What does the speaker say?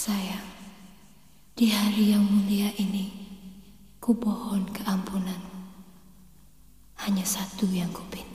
Sayang, di hari yang mulia ini, ku pohon keampunanmu. Hanya satu yang ku.